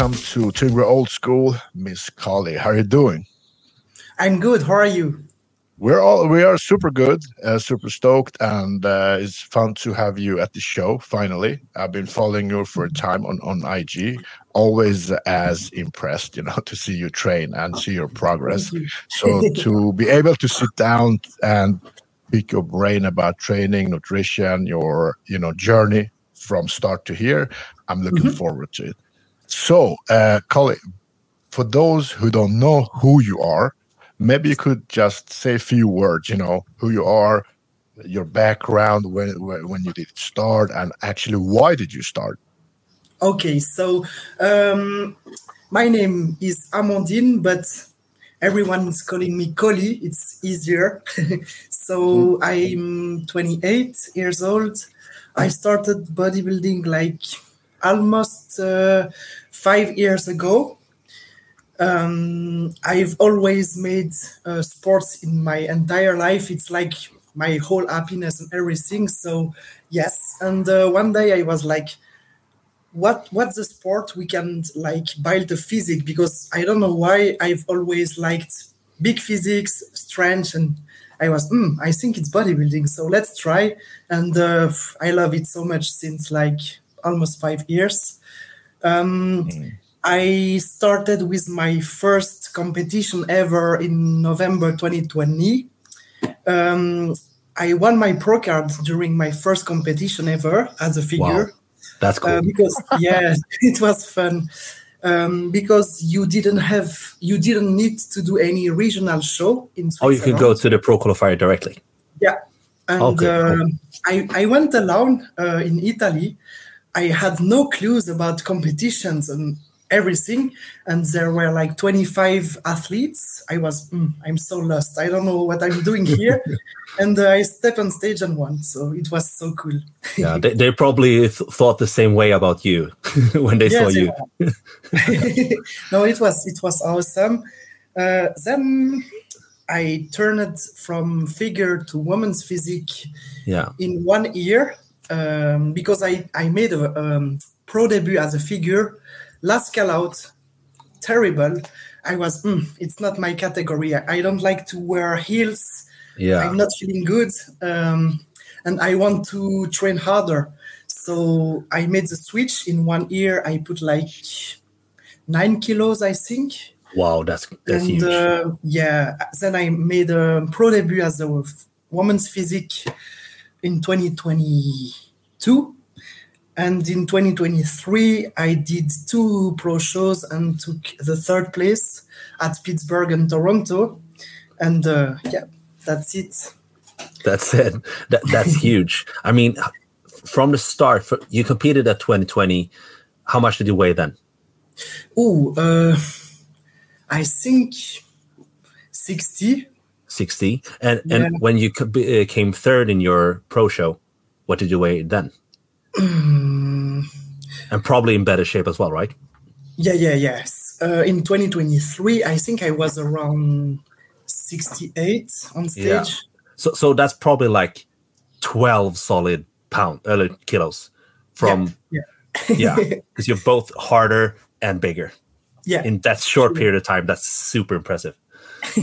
welcome to Tyngre Old School, Miss Kolly. How are you doing? I'm good. How are you? We're all we are super good, uh, super stoked, and uh, it's fun to have you at the show. Finally, I've been following you for a time on on IG. Always as impressed, you know, to see you train and see your progress. You. so to be able to sit down and pick your brain about training, nutrition, your you know journey from start to here, I'm looking mm-hmm. forward to it. So, uh, Kolly, for those who don't know who you are, maybe you could just say a few words. You know who you are, your background, when when you did start, and actually why did you start? Okay, so um, my name is Amandine, but everyone is calling me Kolly. It's easier. so mm-hmm. I'm 28 years old. I started bodybuilding like almost uh, five years ago. Um, I've always made uh, sports in my entire life. It's like my whole happiness and everything. So yes, and uh, one day I was like, "What? What's the sport we can like build the physique?" Because I don't know why I've always liked big physiques, strength, and I was, mm, I think it's bodybuilding. So let's try. And uh, I love it so much since like almost five years. Um, mm. I started with my first competition ever in November 2020. Um, I won my pro card during my first competition ever as a figure. Wow. That's cool. Uh, because yeah, it was fun. Um, because you didn't have, you didn't need to do any regional show in Oh, you could go to the pro qualifier directly. Yeah, and okay, uh. I I went alone uh, in Italy I had no clues about competitions and everything. And there were like 25 athletes. I was, mm, I'm so lost. I don't know what I'm doing here. and uh, I stepped on stage and won. So it was so cool. yeah, they, they probably th- thought the same way about you when they yes, saw you. no, it was it was awesome. Uh, then I turned from figure to woman's physique yeah. in one year um, because I, I made a um, pro debut as a figure. Last call out, terrible. I was, mm, it's not my category. I don't like to wear heels. Yeah. I'm not feeling good. Um, and I want to train harder. So I made the switch in one year. I put like nine kilos, I think. Wow, that's that's and, huge. Uh, yeah. Then I made a pro debut as a woman's physique in 2022 and in 2023 i did two pro shows and took the third place at pittsburgh and toronto. And uh, yeah that's it. That's it. That, that's huge. I mean from the start for, you competed at 2020 how much did you weigh then? Oh uh, i think 60 60 and yeah. and when you uh, came third in your pro show what did you weigh then? And probably in better shape as well right? Yeah yeah yes. Uh, in 2023 i think i was around 68 on stage. Yeah. so so that's probably like 12 solid pound uh, kilos from yeah yeah. Because you're both harder and bigger. Yeah. In that short period of time that's super impressive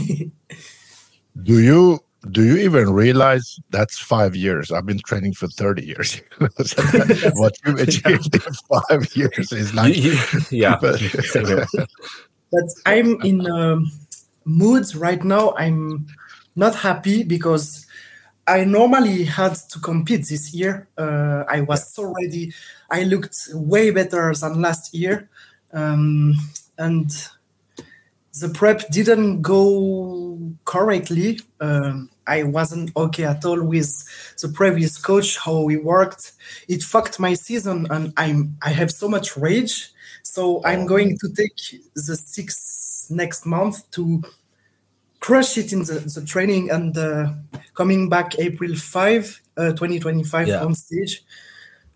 do you do you even realize that's five years? I've been training for 30 years. what you achieved in five years is like, yeah. but, but I'm in um, moods right now. I'm not happy because I normally had to compete this year. Uh, I was so ready. I looked way better than last year. Um, and the prep didn't go correctly. Um, I wasn't okay at all with the previous coach, how we worked. It fucked my season, and I'm I have so much rage. So I'm going to take the six next month to crush it in the, the training and uh, coming back April 5, uh, 2025 yeah. on stage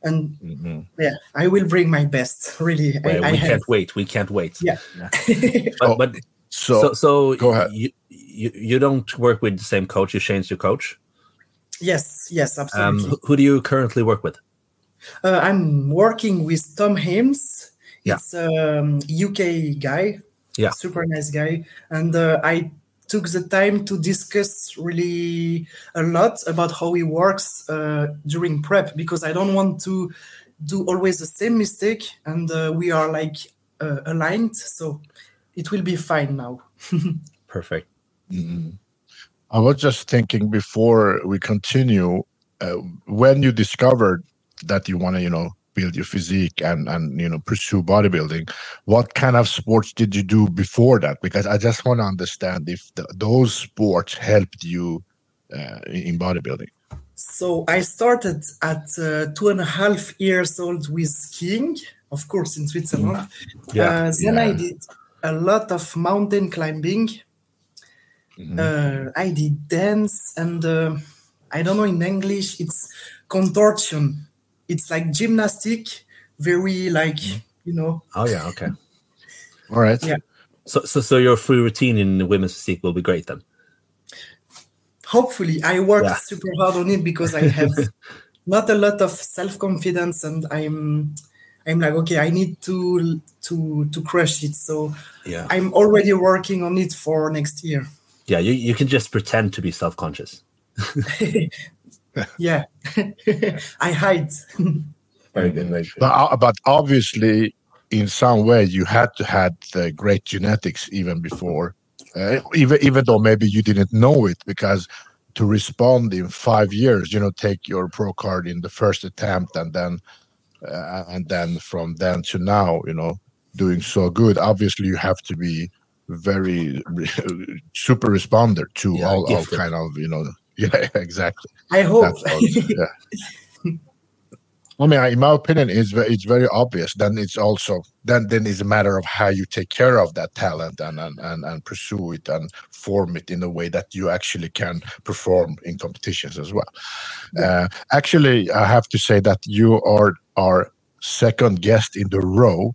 and mm-hmm. yeah i will bring my best really well, I, we I can't have... wait we can't wait yeah, yeah. but, but so, so, so go ahead you, you, you don't work with the same coach you changed your coach yes yes um, absolutely um, who, who, do you currently work with uh, i'm working with tom hames Yeah. It's a um, UK guy. Yeah. Super nice guy. And uh, I took the time to discuss really a lot about how he works uh, during prep because I don't want to do always the same mistake. And uh, we are like uh, aligned. So it will be fine now. Perfect. I was just thinking before we continue, uh, when you discovered that you want to, you know, build your physique and and you know pursue bodybuilding, what kind of sports did you do before that? Because I just want to understand if the, those sports helped you uh, in bodybuilding. So I started at uh, two and a half years old with skiing, of course, in Switzerland. Yeah. Uh, then I did a lot of mountain climbing. Mhm. Uh, I did dance, and uh, I don't know in English, it's contortion. It's like gymnastic, very like, you know, Oh yeah. Okay. All right. Yeah. So so so your free routine in the women's physique will be great then. hopefully I worked Yeah. super hard on it because I have not a lot of self-confidence and I'm I'm like, okay, I need to to to crush it. So Yeah. I'm already working on it for next year. Yeah. You you can just pretend to be self conscious. yeah. I hide. Very good. Very good. But, uh, but obviously, in some way, you had to had the great genetics even before, uh, even even though maybe you didn't know it, because to respond in five years, you know, take your pro card in the first attempt, and then uh, and then from then to now, you know, doing so good. Obviously, you have to be very super responder to Yeah, all, all kind of you know. Yeah, exactly. I hope. Yeah. I mean, in my opinion, it's it's very obvious. Then it's also then then it's a matter of how you take care of that talent and and and, and pursue it and form it in a way that you actually can perform in competitions as well. Uh, actually, I have to say that you are our second guest in the row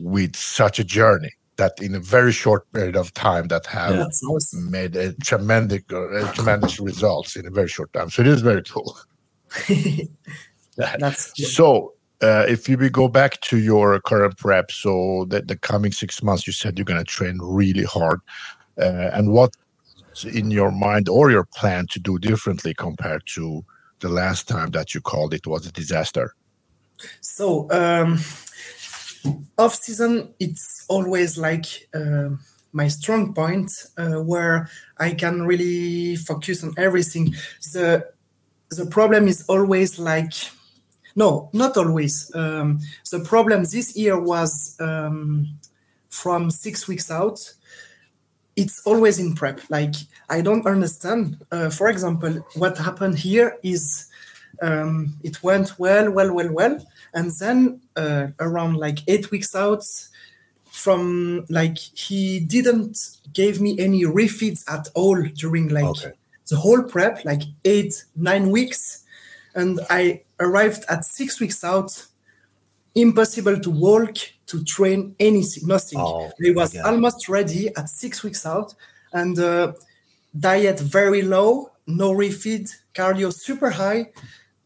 with such a journey that in a very short period of time that have Yeah. Awesome. made a tremendous uh, tremendous results in a very short time. So it is very cool. That's. So, uh, if you go back to your current prep, so the, the coming six months, you said you're going to train really hard. Uh, and what's in your mind or your plan to do differently compared to the last time that you called it was a disaster? So um, off season, it's always like um my strong point uh, where I can really focus on everything. The the problem is always like no, not always. Um, the problem this year was um, from six weeks out. It's always in prep. Like I don't understand. Uh, for example, what happened here is um, it went well, well, well, well, and then uh, around like eight weeks out, from like he didn't give me any refeeds at all during like Okay. the whole prep, like eight, nine weeks, and I arrived at six weeks out, impossible to walk, to train anything, nothing. Oh, I was yeah. almost ready at six weeks out, and uh, diet very low, no refeed, cardio super high.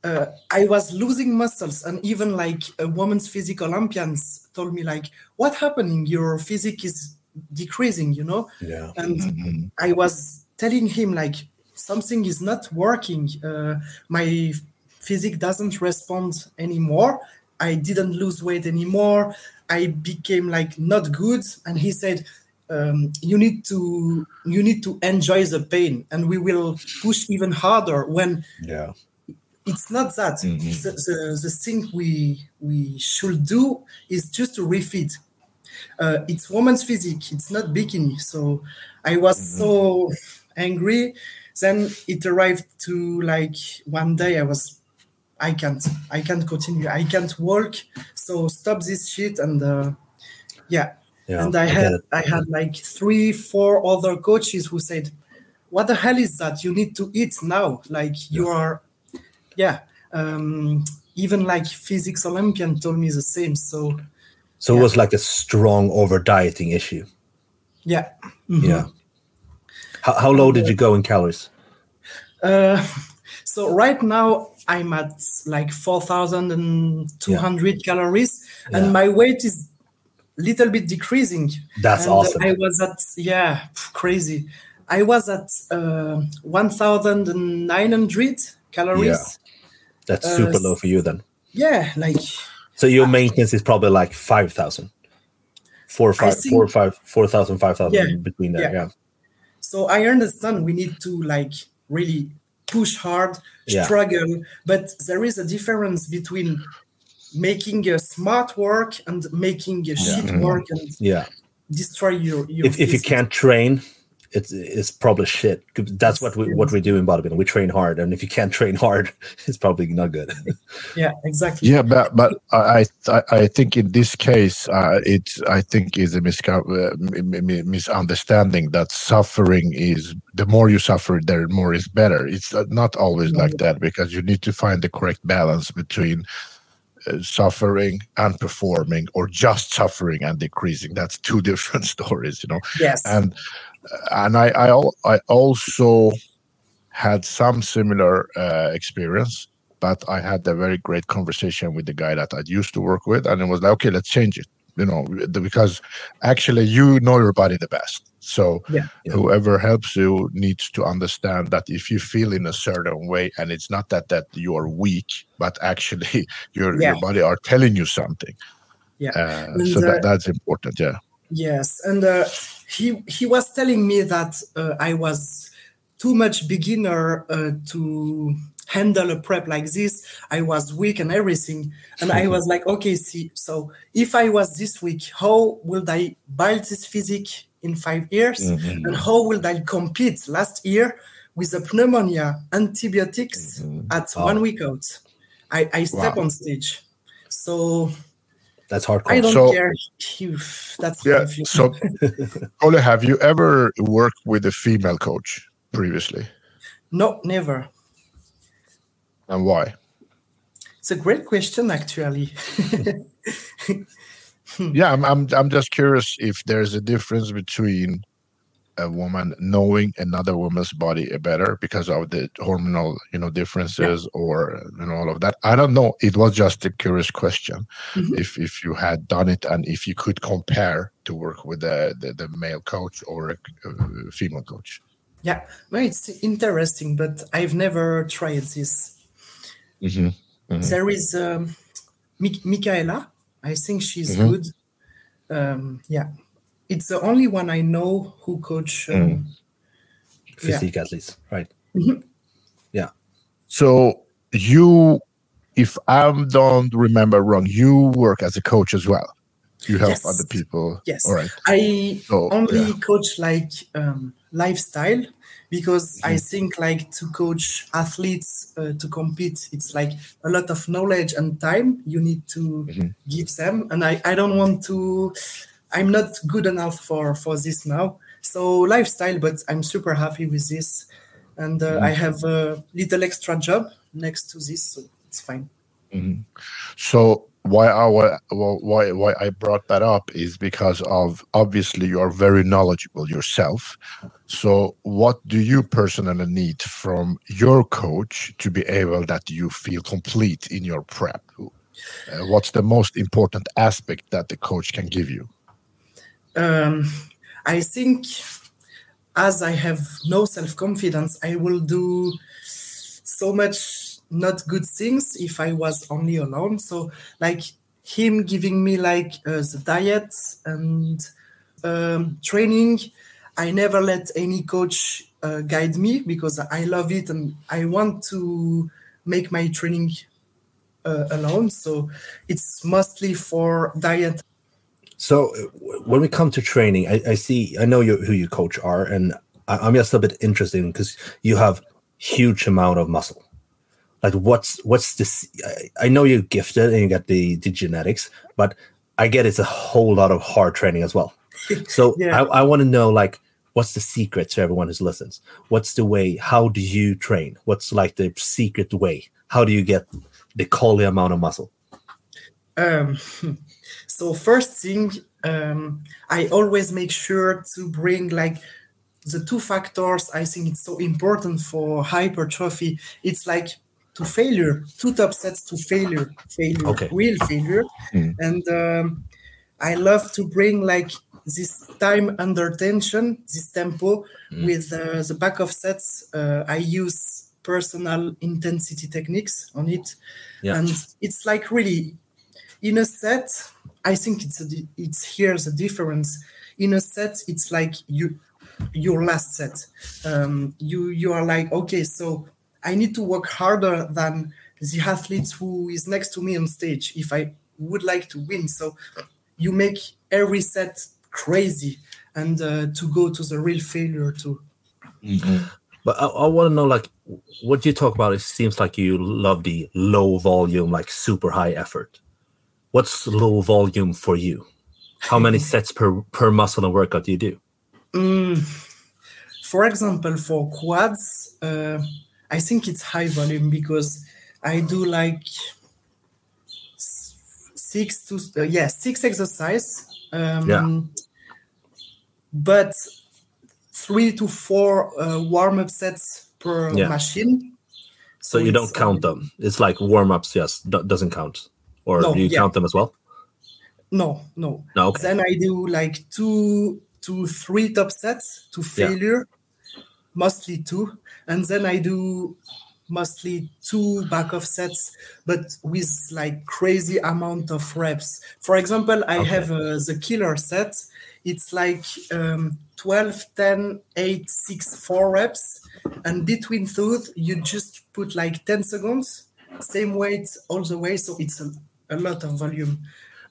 Uh, I was losing muscles, and even like a woman's physique Olympians told me like, "What happening? Your physique is decreasing," you know. Yeah. And I was telling him like something is not working. Uh, my physique doesn't respond anymore. I didn't lose weight anymore. I became like not good. And he said, um, "You need to you need to enjoy the pain, and we will push even harder when Yeah. it's not that Mhm. the, the, the thing we we should do is just to refit uh, it's woman's physique it's not bikini so i was so angry then it arrived to like one day i was i can't i can't continue i can't walk so stop this shit and uh, yeah Yeah. and I get had. I had like three, four other coaches who said, "What the hell is that? You need to eat now. Like you are, yeah." Um, even like physics Olympian told me the same. So So it was like a strong over dieting issue. yeah, Mhm. Yeah. How, how low did you go in calories? Uh, so right now I'm at like four thousand and two hundred calories, Yeah. and my weight is little bit decreasing. That's And, awesome. I was at yeah, crazy. I was at uh, 1,900 calories. Yeah. That's uh, super low for you then. Yeah, like So your maintenance is probably like five thousand. Four or five, think- four or five, four thousand, five thousand Yeah, between there. yeah. Yeah. so I understand we need to like really push hard, Yeah. struggle, but there is a difference between making a smart work and making a shit mm-hmm. work and Yeah. destroy your your If, if you can't train, it's it's probably shit. That's what we what we do in bodybuilding. We train hard, and if you can't train hard, it's probably not good. yeah exactly Yeah, but but I I, I think in this case, uh, it I think is a misca- uh, m- m- misunderstanding that suffering is the more you suffer, the more is better. It's uh, not always like that because you need to find the correct balance between uh, suffering and performing, or just suffering and decreasing. That's two different stories, you know yes and and I I, I also had some similar uh, experience, but I had a very great conversation with the guy that I used to work with, and it was like, okay, let's change it. You know, because actually you know your body the best. So Yeah. whoever helps you needs to understand that if you feel in a certain way, and it's not that that you are weak, but actually your Yeah. your body are telling you something. yeah Uh, so uh, that, that's important. Yeah. Yes, and uh, he he was telling me that uh, I was too much beginner uh, to handle a prep like this. I was weak and everything, and I was like, okay, see, so if I was this weak, how will I build this physique in five years, Mhm. and how will I compete last year with a pneumonia, antibiotics at Wow. one week out? I I step Wow. on stage, so That's hardcore. I don't So- care. That's Yeah. So, Ole, have you ever worked with a female coach previously, No, never. and why? It's a great question, actually. Yeah, I'm, I'm. I'm just curious if there's a difference between a woman knowing another woman's body better because of the hormonal, you know, differences or you know all of that. I don't know. It was just a curious question. Mhm. If if you had done it and if you could compare to work with the the, the male coach or a, uh female coach. yeah, well, it's interesting, but I've never tried this. Mm-hmm. Mhm. There is um, Mi- Michaela. I think she's Mhm. good. Um, yeah, it's the only one I know who coach. Um, Mm. yeah. Physique at least, right? So you, if I don't remember wrong, you work as a coach as well. You help Yes. other people. Yes. All right. I So only yeah. coach like um, lifestyle because I Mm-hmm. think like to coach athletes uh, to compete, it's like a lot of knowledge and time you need to Mhm. give them, and I, I don't want to. I'm not good enough for for this now. So lifestyle, but I'm super happy with this, and uh, I have a little extra job next to this, so it's fine. So why I why why why I brought that up is because of obviously you are very knowledgeable yourself. So what do you personally need from your coach to be able that you feel complete in your prep? Uh, what's the most important aspect that the coach can give you? Um, I think as I have no self confidence, I will do so much not good things if I was only alone. So, like him giving me like uh, the diet and um, training, I never let any coach uh, guide me because I love it and I want to make my training uh, alone. So, it's mostly for diet So uh, when we come to training, I, I see, I know you, who your coach are, and I, I'm just a bit interested because you have huge amount of muscle. Like what's what's this? I, I know you're gifted and you got the, the genetics, but I get it's a whole lot of hard training as well. So Yeah. I, I want to know like what's the secret to everyone who listens? What's the way? How do you train? What's like the secret way? How do you get the quality amount of muscle? Um, so first thing, um, I always make sure to bring like the two factors I think it's so important for hypertrophy. It's like to failure, two top sets to failure, failure, Okay. real failure, Mm. and um, I love to bring like this time under tension, this tempo with uh, the back of sets. Uh, I use personal intensity techniques on it, Yeah. and it's like really in a set. I think it's a, it's here the difference. In a set, it's like you your last set. Um, you you are like okay, so I need to work harder than the athlete who is next to me on stage if I would like to win. So you make every set crazy and uh, to go to the real failure too. But I, I want to know, like, what you talk about. It seems like you love the low volume, like super high effort. What's low volume for you? How many sets per per muscle and workout do you do? Mm, for example, for quads, uh, I think it's high volume because I do like six to uh, yeah six exercise. Um, Yeah. But three to four uh, warm up sets per Yeah. machine. So you don't count uh, them. It's like warm ups. Yes, do- doesn't count. Or No, do you yeah. count them as well? No, no. No. Okay. Then I do like two to three top sets to Yeah. failure, mostly two, and then I do mostly two back off sets, but with like crazy amount of reps. For example, I Okay. have uh, the killer set. It's like um, 12, 10, 8, 6, 4 reps. And between those, you just put like 10 seconds, same weight all the way. So it's a, a lot of volume.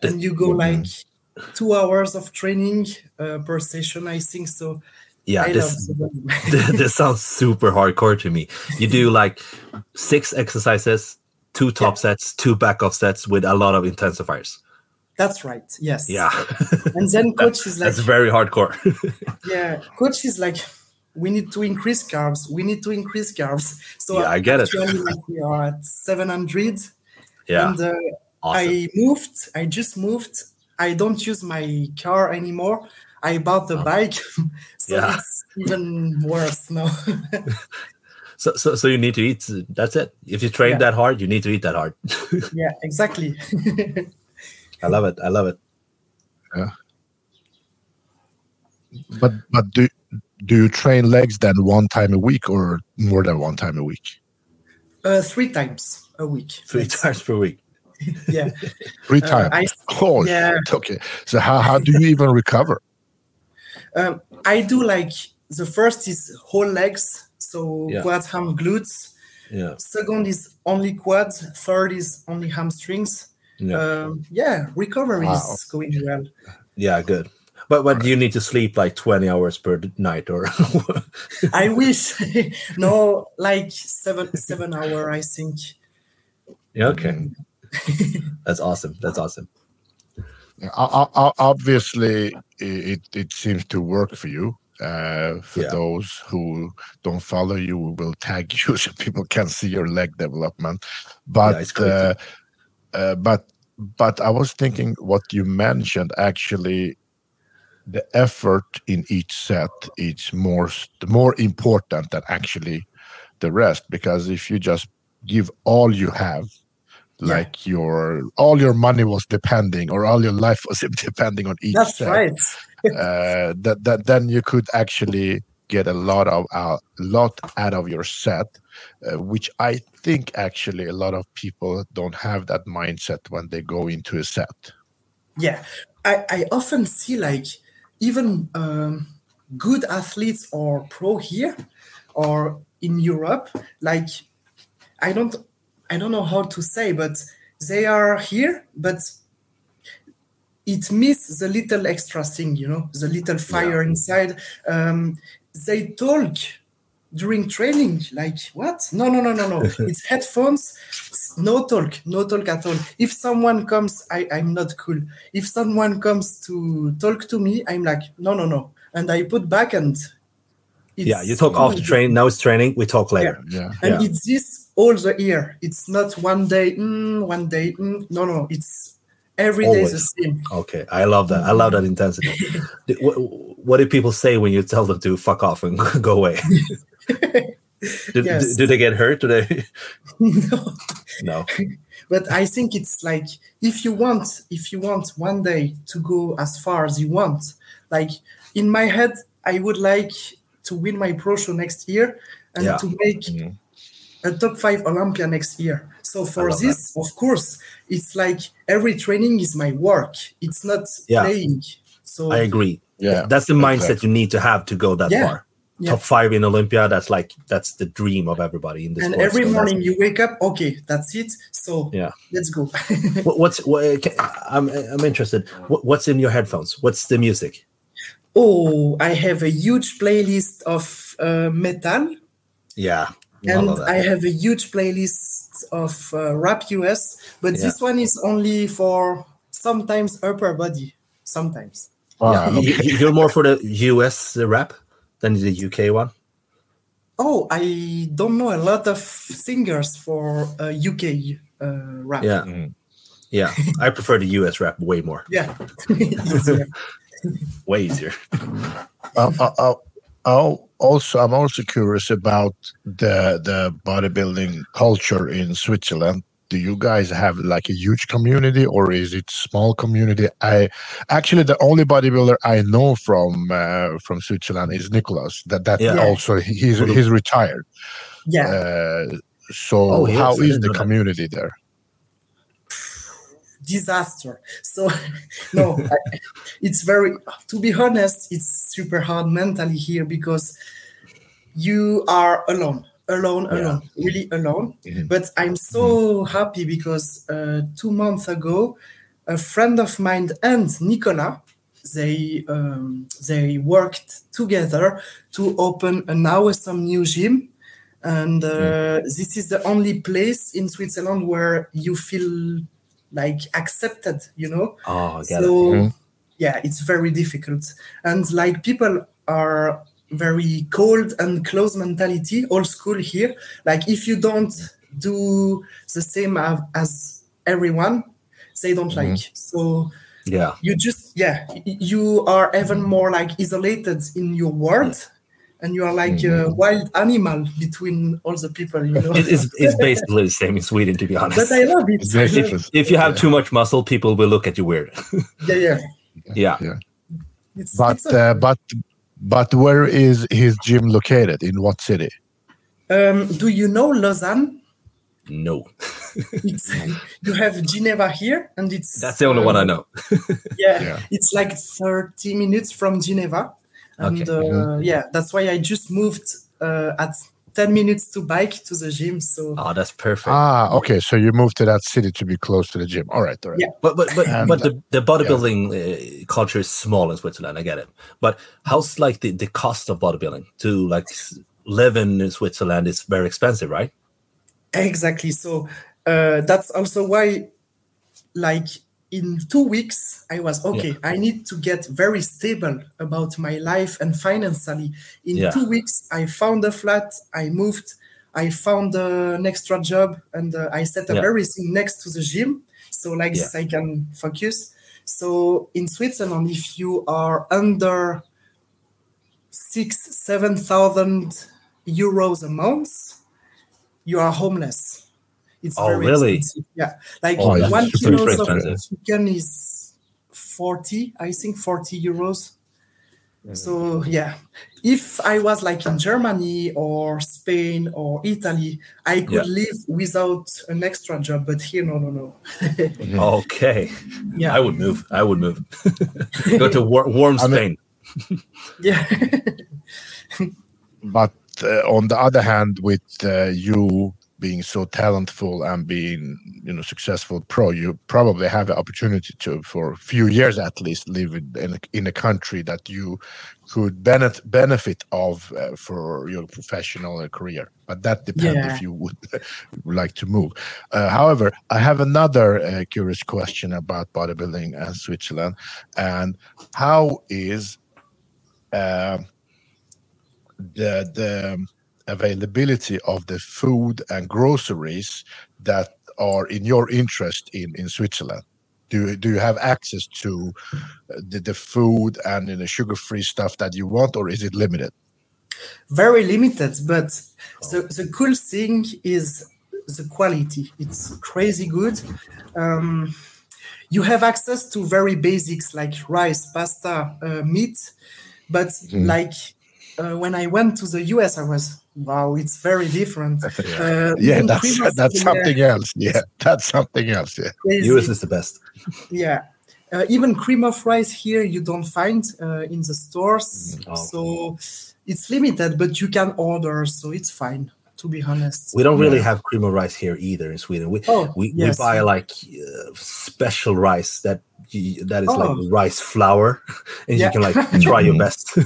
And you go like two hours of training uh, per session, I think. So Yeah, I this this sounds super hardcore to me. You do like six exercises, two top sets, two back off sets with a lot of intensifiers. That's right. Yes. Yeah, And then coach is like, that's very hardcore. yeah, coach is like, we need to increase carbs. We need to increase carbs. So Yeah, I get it. like we are at 700. yeah, And uh, awesome. I moved. I just moved. I don't use my car anymore. I bought the bike, so Yeah. it's even worse now. So, so, so you need to eat. That's it. If you train Yeah. that hard, you need to eat that hard. yeah, exactly. I love it. I love it. Yeah. But but do do you train legs then one time a week or more than one time a week? uh, three times a week. Three times per week. Yeah. Three Uh. I oh yeah. shit. Okay. So how, how do you even recover? Um, I do like the first is whole legs, so Yeah. quads, ham, glutes. Yeah. Second is only quads. Third is only hamstrings. Yeah. Um, yeah, recovery Wow. is going well. Yeah. Good. But but you need to sleep like twenty hours per night, or I wish no, like seven seven hour. I think. yeah. Okay. That's awesome. That's awesome. Obviously, it, it seems to work for you. Uh, for Yeah. those who don't follow you, we will tag you so people can see your leg development. But great. uh, uh, but but I was thinking what you mentioned actually. The effort in each set is more more important than actually the rest because if you just give all you have Yeah. like your all your money was depending or all your life was depending on each That's set, right. uh, that, that then you could actually get a lot of a lot out of your set uh, which i think actually a lot of people don't have that mindset when they go into a set Yeah, I, I often see like even um, good athletes or pro here or in Europe, like I don't I don't know how to say, but they are here, but it miss the little extra thing, you know, the little fire inside. Um, they talk during training like what no no no no no it's headphones no talk no talk at all if someone comes i i'm not cool if someone comes to talk to me i'm like no no no and i put back and it's yeah. You talk after train. Now it's training. We talk later. yeah and Yeah. it's this all the year it's not one day mm, one day mm. no no it's every day the same Okay, I love that. I love that intensity. What, what do people say when you tell them to fuck off and go away? do, Yes. do, do they get hurt? Do they? no No. but I think it's like if you want, if you want one day to go as far as you want, like in my head, I would like to win my pro show next year and Yeah. to make Mhm. A top five Olympia next year. So for love this, of course, it's like every training is my work. It's not Yeah. playing. So I agree. Yeah. That's the mindset exactly. you need to have to go that Yeah. far. Yeah. Top five in Olympia. That's like that's the dream of everybody in this. and sport. every So morning you wake up, okay, that's it. So Yeah. let's go. What, what's what, ca- I'm I'm interested. What, what's in your headphones? What's the music? oh, I have a huge playlist of uh, metal. Yeah, I and. I have a huge playlist of uh, rap US, but Yeah. this one is only for sometimes upper body, sometimes. Ah, You- okay. you- You're more for the US rap than the UK one. Oh, I don't know a lot of singers for uh, UK uh, rap. Yeah, Mhm. yeah. I prefer the US rap way more. yeah. Easier. Way easier. Uh, uh, oh, also, I'm also curious about the the bodybuilding culture in Switzerland. Do you guys have like a huge community, or is it small community? I actually the only bodybuilder I know from uh, from Switzerland is Nicholas. That that Yeah. also he's he's retired. yeah. Uh, so Oh, how is. I is didn't the community there? Disaster. So, no, I, it's very, to be honest, it's super hard mentally here because you are alone, alone, Yeah. alone, really alone. Mhm. But I'm so happy because uh, two months ago, a friend of mine and Nicola, they um, they worked together to open an awesome new gym and uh, this is the only place in Switzerland where you feel like accepted, you know. Oh, I get so it. Mhm. yeah, it's very difficult, and like people are very cold and close mentality, old school here. Like if you don't do the same av- as everyone, they don't Mhm. like. So Yeah, you just yeah y- you are even more like isolated in your world and you are like a wild animal between all the people you know it's, it's basically the same in Sweden, to be honest. but i love it It's very I different. if you have too much muscle, people will look at you weird. yeah yeah yeah. Yeah. it's, But it's okay. uh, but but where is his gym located? In what city? um, do you know lausanne No, it's, you have geneva here and it's that's the only one I um, know. yeah, Yeah. it's like 30 minutes from geneva and Okay. uh, Mhm. yeah that's why i just moved uh, at 10 minutes to bike to the gym so Oh, that's perfect. Ah, okay. So you moved to that city to be close to the gym. All right, all right. Yeah. But but but, And- but the, the bodybuilding uh, culture is small in Switzerland. I get it. But how's like the, the cost of bodybuilding to like s- live in Switzerland is very expensive, right? Exactly. So uh, that's also why, like in two weeks, I was okay. I need to get very stable about my life and financially. In Yeah. two weeks, I found a flat. I moved. I found uh, an extra job, and uh, I set up Yeah. everything next to the gym. So like Yeah. this, I can focus. So in Switzerland, if you are under six, seven thousand euros a month, you are homeless. It's Oh, very really? expensive. Yeah, like Oh, that's one super kilo of chicken is forty, I think, forty euros. So yeah, if I was like in Germany or Spain or Italy, I could Yeah. live without an extra job. But here, no, no, no. Okay, Yeah. I would move. I would move. Go to war- warm I mean- Spain. Yeah, But uh, on the other hand, with uh, you being so talentful and being you know successful pro, you probably have the opportunity to, for a few years at least, live in in a, in a country that you could benefit benefit of uh, for your professional career. But that depends Yeah. if you would like to move. Uh, however, I have another uh, curious question about bodybuilding and Switzerland, and how is uh, the the availability of the food and groceries that are in your interest in in Switzerland? Do do you have access to uh, the, the food and the sugar free stuff that you want, or is it limited? very limited. But the, the cool thing is the quality. It's crazy good. Um, you have access to very basics like rice, pasta, uh, meat, but Mhm. like uh, when I went to the US, I was wow, it's very different. Uh, yeah, that's that's yeah, something else. Yeah, that's something else. Yeah. crazy. US is the best. Yeah. Uh, even cream of rice here you don't find uh, in the stores. Oh. So it's limited, but you can order, so it's fine, to be honest. We don't really Yeah. have cream of rice here either in Sweden. We Oh, we, yes. we buy like uh, special rice that you, that is Oh. like rice flour, and Yeah. you can like try your best.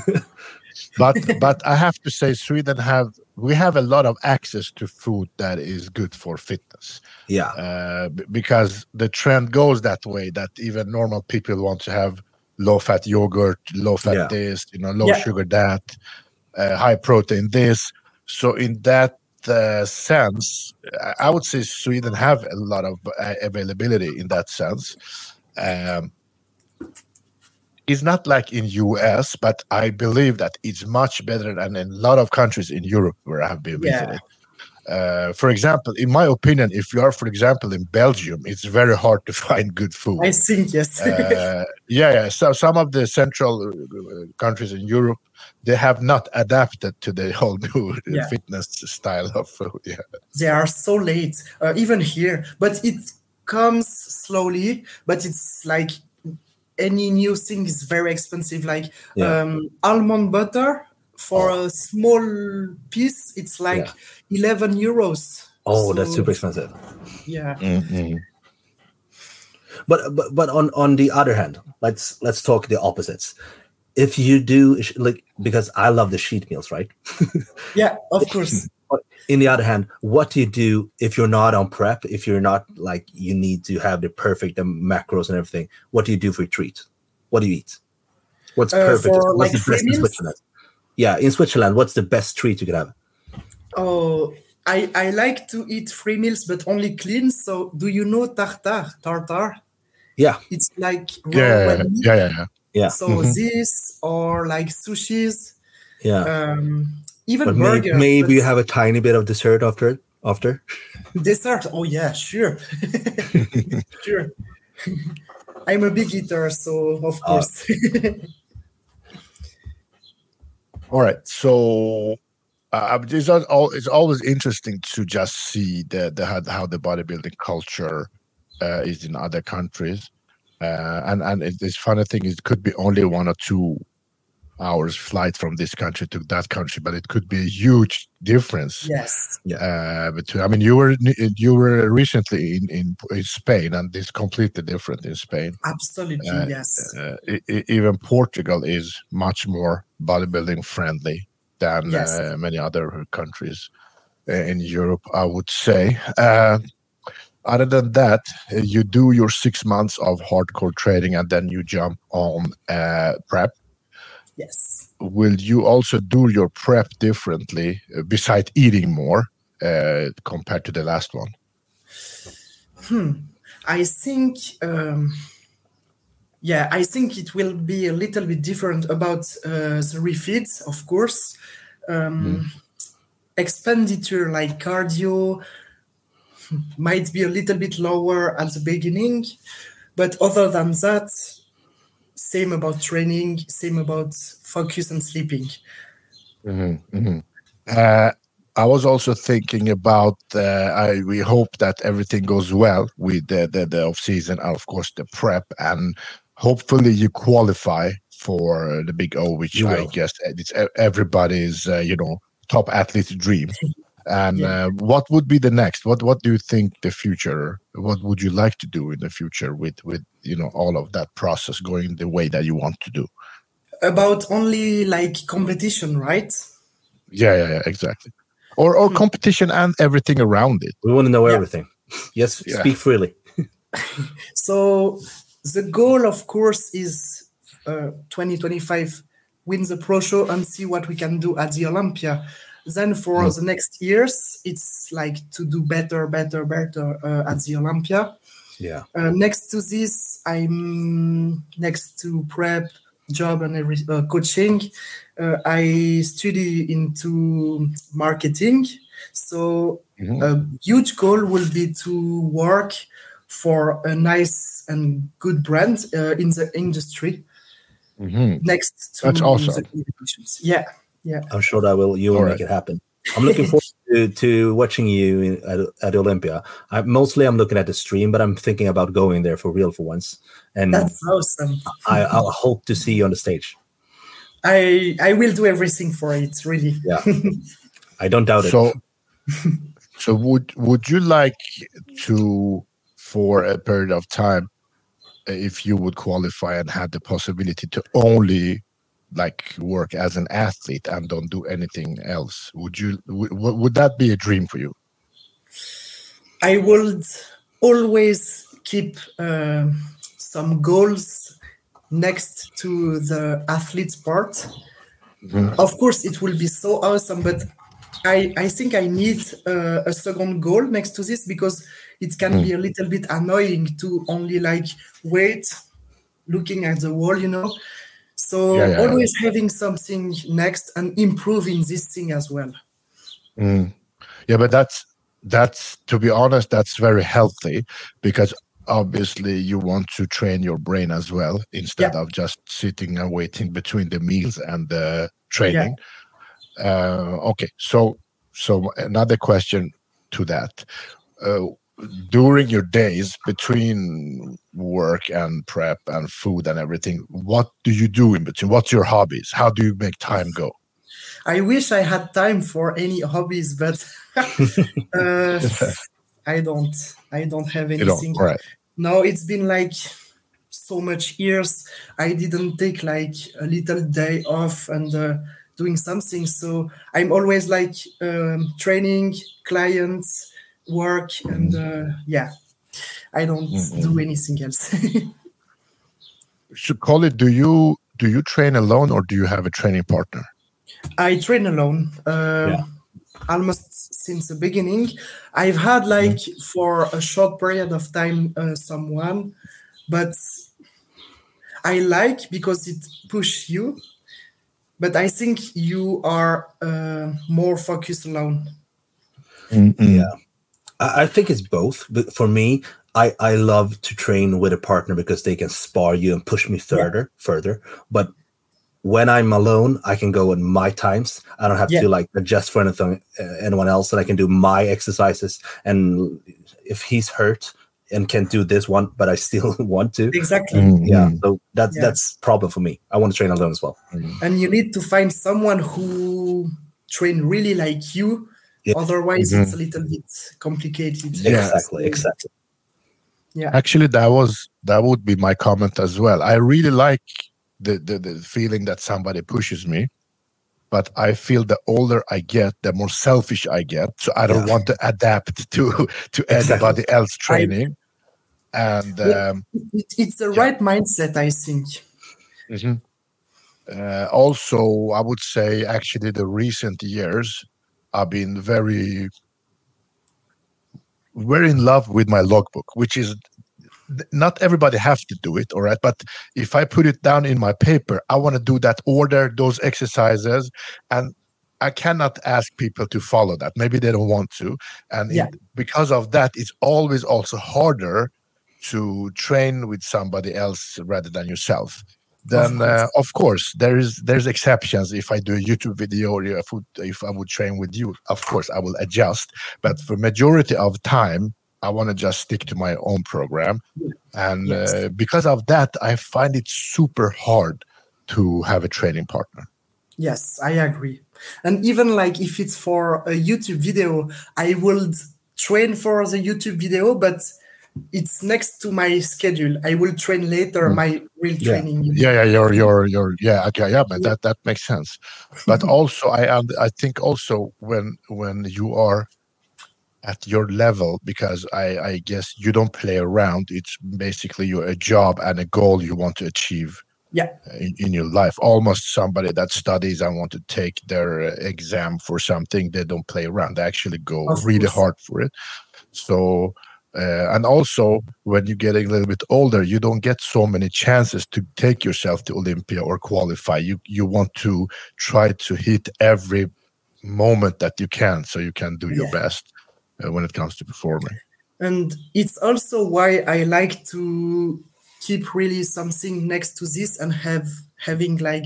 But but I have to say, Sweden have we have a lot of access to food that is good for fitness. yeah, uh, b- because the trend goes that way that even normal people want to have low fat yogurt, low fat Yeah. this, you know, low Yeah. sugar that, uh, high protein this. So in that uh, sense, I- I would say Sweden have a lot of uh, availability in that sense. Um, it's not like in US, but I believe that it's much better than in a lot of countries in Europe where I have been Yeah. visited. Uh, for example, in my opinion, if you are, for example, in Belgium, it's very hard to find good food. I think yes. uh, yeah, yeah. So some of the central uh, countries in Europe, they have not adapted to the whole new Yeah. fitness style of food. Yeah, they are so late, uh, even here. But it comes slowly. But it's like any new thing is very expensive. Like Yeah. um, almond butter for a small piece, it's like Yeah. 11 euros. oh, that's super expensive. Yeah. But but but on on the other hand, let's let's talk the opposites. If you do like because I love the sheet meals, right? Yeah, of course. But in the other hand, what do you do if you're not on prep? If you're not like you need to have the perfect um, macros and everything, what do you do for your treat? What do you eat? What's Uh, perfect? for, What's like, the best in? Switzerland? Yeah, in Switzerland, what's the best treat you could have? Oh, I, I like to eat free meals, but only clean. So, do you know tartar? Tartar. Yeah, It's like raw yeah, yeah, yeah. yeah. yeah, So Mhm. this or like sushis, yeah. um, even but maybe, burger. maybe you have a tiny bit of dessert after. After, dessert. Oh yeah, sure, sure. I'm a big eater, so of Ah. course. All right. So uh, it's, al- al- it's always interesting to just see the, the how, how the bodybuilding culture uh, is in other countries. Uh, and and it, this funny thing is, it could be only one or two hours flight from this country to that country, but it could be a huge difference. yes. Uh, between, I mean, you were you were recently in, in, in Spain, and it's completely different in Spain Absolutely. Uh, yes. uh, even Portugal is much more bodybuilding friendly than Yes. uh, many other countries uh, in Europe, I would say. Uh, other than that, you do your six months of hardcore training and then you jump on uh, prep. Yes. Will you also do your prep differently uh, besides eating more uh, compared to the last one? Hmm. I think. Um, yeah, I think it will be a little bit different about uh, the refeeds, of course. Um, Expenditure like cardio might be a little bit lower at the beginning, but other than that, same about training, same about focus and sleeping. Uh, I was also thinking about. Uh, I we hope that everything goes well with the the, the off season and of course the prep, and hopefully you qualify for the big O, which You I will. guess it's everybody's uh, you know top athlete's dream. And Yeah. uh, what would be the next? What what do you think the future? What would you like to do in the future with with you know all of that process going the way that you want to do? About only like competition, right? Yeah, yeah, yeah, exactly. Or or competition and everything around it. we want to know Yeah. everything. Yes, Yeah. speak freely. So the goal, of course, is uh, 2025 win the pro show and see what we can do at the Olympia. Then for Mm. the next years, it's like to do better, better, better uh, at the Olympia. Yeah, Uh, next to this, I'm next to prep, job, and every uh, coaching. Uh, I study into marketing. So mm-hmm. a huge goal will be to work for a nice and good brand uh, in the industry mm-hmm. next to That's awesome. Yeah, yeah. I'm sure that will you will All make right. it happen. I'm looking forward to, to watching you at, at Olympia. I, mostly, I'm looking at the stream, but I'm thinking about going there for real for once. And that's awesome. I, I hope to see you on the stage. I I will do everything for it. Really. Yeah. I don't doubt it. So, so would would you like to, for a period of time, if you would qualify and had the possibility to only like work as an athlete and don't do anything else would you would, would that be a dream for you i would always keep uh, some goals next to the athlete's part mm-hmm. of course it will be so awesome but i i think i need uh, a second goal next to this because it can mm. be a little bit annoying to only like wait looking at the wall you know so yeah, yeah, always yeah. having something next and improving this thing as well. Mm. Yeah, but that's that's to be honest, that's very healthy because obviously you want to train your brain as well instead of just sitting and waiting between the meals and the training. Uh, okay, so so another question to that. Uh, during your days between work and prep and food and everything what do you do in between? What's your hobbies? How do you make time go? I wish i had time for any hobbies but uh, i don't. I don't have anything don't, right. no it's been like so much years. I didn't take like a little day off and uh, doing something. So i'm always like um, training clients work and uh, yeah i don't mm-hmm. do anything else should call it do you do you train alone or do you have a training partner i train alone uh, yeah. almost since the beginning i've had like mm-hmm. for a short period of time uh, someone but i like because it push you but i think you are uh, more focused alone mm-hmm. yeah I think it's both. But for me, I, I love to train with a partner because they can spar you and push me further, yeah. further. But when I'm alone, I can go in my times. I don't have yeah. to like adjust for anything, uh, anyone else, and I can do my exercises. And if he's hurt and can't do this one, but I still want to, exactly, mm-hmm. yeah. So that's yeah. that's problem for me. I want to train alone as well. Mm-hmm. And you need to find someone who train really like you yeah. Otherwise, mm-hmm. it's a little bit complicated. Yeah, exactly, exactly. Yeah. Actually, that was that would be my comment as well. I really like the, the, the feeling that somebody pushes me, but I feel the older I get, the more selfish I get. So I don't yeah. want to adapt to to anybody else training. I, and um, it, it's the yeah. right mindset, I think. Mm-hmm. Uh, also, I would say actually the recent years I've been very, very in love with my logbook, which is not everybody have to do it all right but if i put it down in my paper i want to do that order those exercises and i cannot ask people to follow that. Maybe they don't want to and yeah. it, because of that it's always also harder to train with somebody else rather than yourself then of course. Uh, of course, there is there's exceptions. If i do a youtube video or if, if i would train with you of course i will adjust. But for majority of time i want to just stick to my own program. And yes. uh, because of that i find it super hard to have a training partner. Yes i agree. And even like if it's for a youtube video i will train for the youtube video but it's next to my schedule. I will train later mm. my real yeah. training. Yeah, yeah, your your your yeah, okay, yeah, but that that makes sense. But also, I I think also when when you are at your level, because I I guess you don't play around. It's basically your a job and a goal you want to achieve. Yeah. In, in your life, almost somebody that studies and want to take their exam for something, they don't play around. They actually go of really course. hard for it. So uh, and also, when you're getting a little bit older, you don't get so many chances to take yourself to Olympia or qualify. You you want to try to hit every moment that you can, so you can do yeah. your best. uh, when it comes to performing. And it's also why I like to keep really something next to this and have having like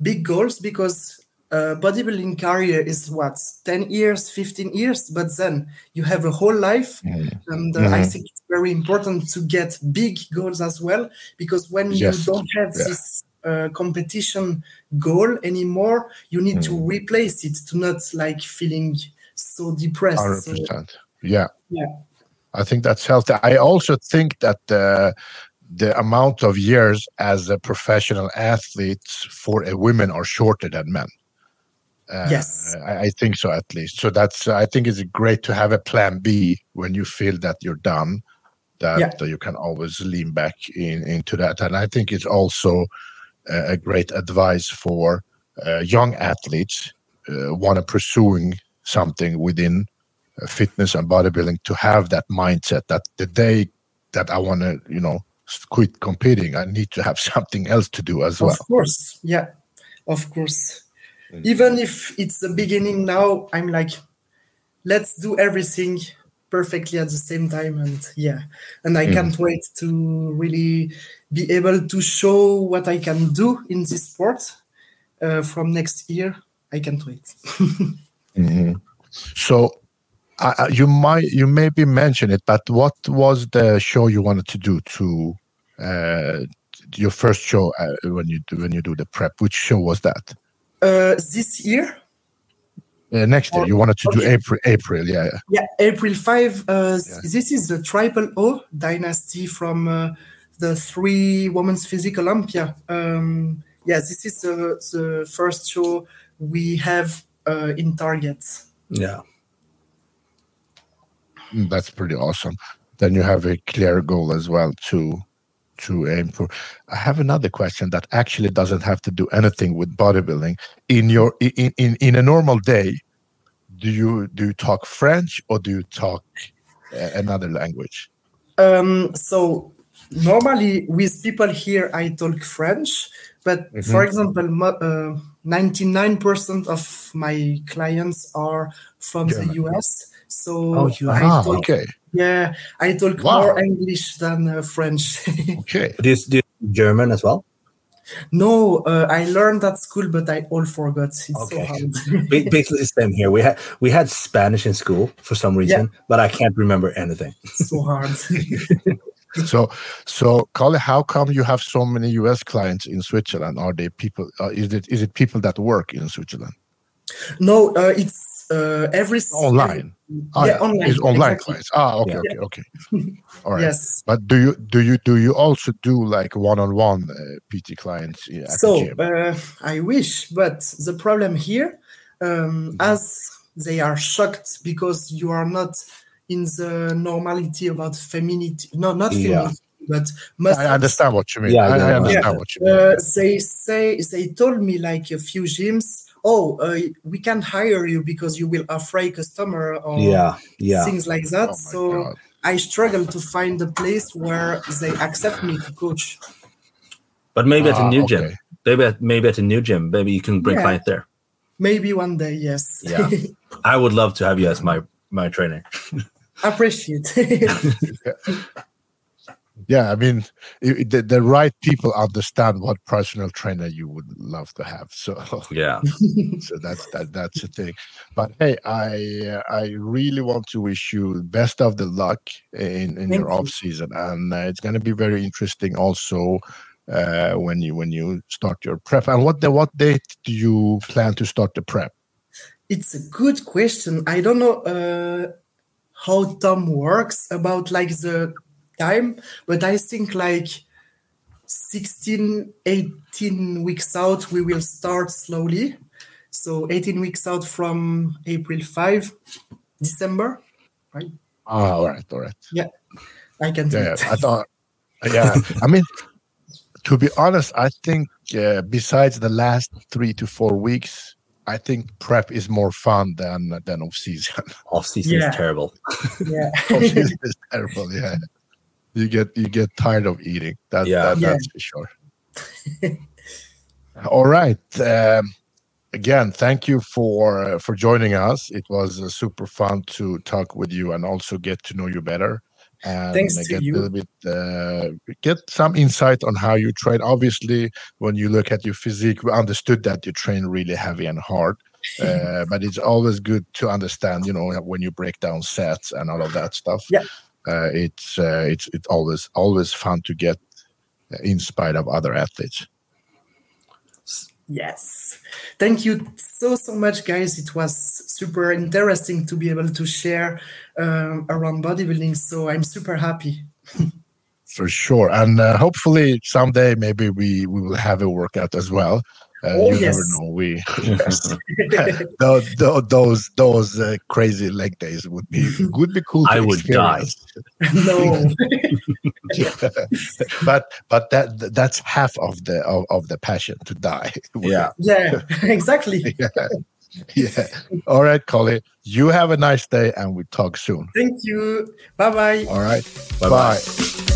big goals because uh, bodybuilding career is what 10 years 15 years but then you have a whole life Mm. and uh, i Mhm. think it's very important to get big goals as well because when Yes. you don't have Yeah. this uh, competition goal anymore you need to Mm. replace it to not like feeling so depressed Hundred So. Yeah. Yeah. I think that's healthy. I also think that the the amount of years as a professional athlete for a women are shorter than men. Uh, Yes. I, I think so at least. So that's I think it's great to have a plan B when you feel that you're done, that Yeah. you can always lean back in into that. And I think it's also a, a great advice for uh, young athletes uh, want to pursuing something within uh, fitness and bodybuilding to have that mindset that the day that I want to, you know, quit competing, I need to have something else to do as well. Of course, yeah, of course. Mm. Even if it's the beginning now, I'm like, let's do everything perfectly at the same time, and yeah, and I Mm. can't wait to really be able to show what I can do in this sport uh, from next year. I can't wait. Mhm. So, uh, uh, you might you maybe mention it, but what was the show you wanted to do to uh, your first show uh, when you do when you do the prep? Which show was that? Uh, this year, Uh, next year, Or- you wanted to do. April. April, yeah. yeah. yeah, April five. Uh, Yeah. This is the Triple O dynasty from uh, the three women's physique Olympia. Um, yeah, this is the, the first show we have uh, in Target. Yeah. Mm, That's pretty awesome. Then you have a clear goal as well to to aim for. I have another question that actually doesn't have to do anything with bodybuilding. In your in in, in a normal day, do you do you talk French or do you talk uh, another language? Um, so normally with people here, I talk French, but Mhm. for example, mo- uh, 99% of my clients are from German. the US. So Oh, you- I Ah, talk, okay, yeah, I talk Wow. more English than uh, French. okay. Do you, do you German as well? no, uh, I learned at school, but I all forgot. It's Okay. so hard. Basically, the same here. We had we had Spanish in school for some reason, but I can't remember anything. so hard. So so Colin, how come you have so many US clients in Switzerland? Are they people? Uh, is it is it people that work in Switzerland no, uh, it's uh, every online? Ah, yeah, online, It's online exactly. clients. Ah, okay, Yeah. okay, okay. All right. Yes. But do you do you do you also do like one-on-one uh, PT clients at the So uh, I wish, but the problem here, um, as they are shocked because you are not in the normality about femininity, no, not Yeah. femininity, but muscles. I understand what you mean. Yeah, I, I understand Yeah. what you mean. Uh, they say they told me like a few gyms. Oh, uh, we can't hire you because you will afraid customer or Yeah, yeah. things like that. oh so God. I struggle to find a place where they accept me to coach. But maybe at a Ah, new okay. gym. Maybe at maybe at a new gym. Maybe you can bring Yeah. client there. Maybe one day, yes. Yeah. I would love to have you as my my trainer. Appreciate. Yeah, I mean, i- i- the, the right people understand what personal trainer you would love to have. So, Yeah. so that's that that's the thing. But hey, I uh, I really want to wish you best of the luck in in Thank your you. off season, and uh, it's going to be very interesting also uh, when you when you start your prep. And what the what date do you plan to start the prep? it's a good question. I don't know uh, how Tom works about like the time, but I think like 16, 18 weeks out, we will start slowly. So 18 weeks out from April 5, December, right? Ah, all right, all right. Yeah, I can do Yeah, it. I thought. Yeah, I mean, to be honest, I think uh, besides the last three to four weeks, I think prep is more fun than than off season. Off season Yeah. is terrible. yeah. off season is terrible. Yeah, you get you get tired of eating. That, Yeah. that Yeah. that's for sure. All right. Um, again, thank you for uh, for joining us. It was uh, super fun to talk with you and also get to know you better. And Thanks to get you. a little bit uh, get some insight on how you train. Obviously, when you look at your physique, we understood that you train really heavy and hard. Uh, but it's always good to understand, you know, when you break down sets and all of that stuff. Yeah. Uh, it's uh, it's it's always always fun to get uh, insight of other athletes. Yes. Thank you so, so much, guys. It was super interesting to be able to share um, around bodybuilding. So I'm super happy. for sure and uh, hopefully someday maybe we we will have a workout as well uh, Oh, you yes. never know we those those those, those uh, crazy leg days would be would be cool to I would die. no. but but that that's half of the of, of the passion to die Yeah. Yeah, exactly. yeah yeah all right Kolly you have a nice day and we talk soon Thank you. Bye bye. all right Bye-bye. bye